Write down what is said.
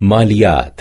ماليات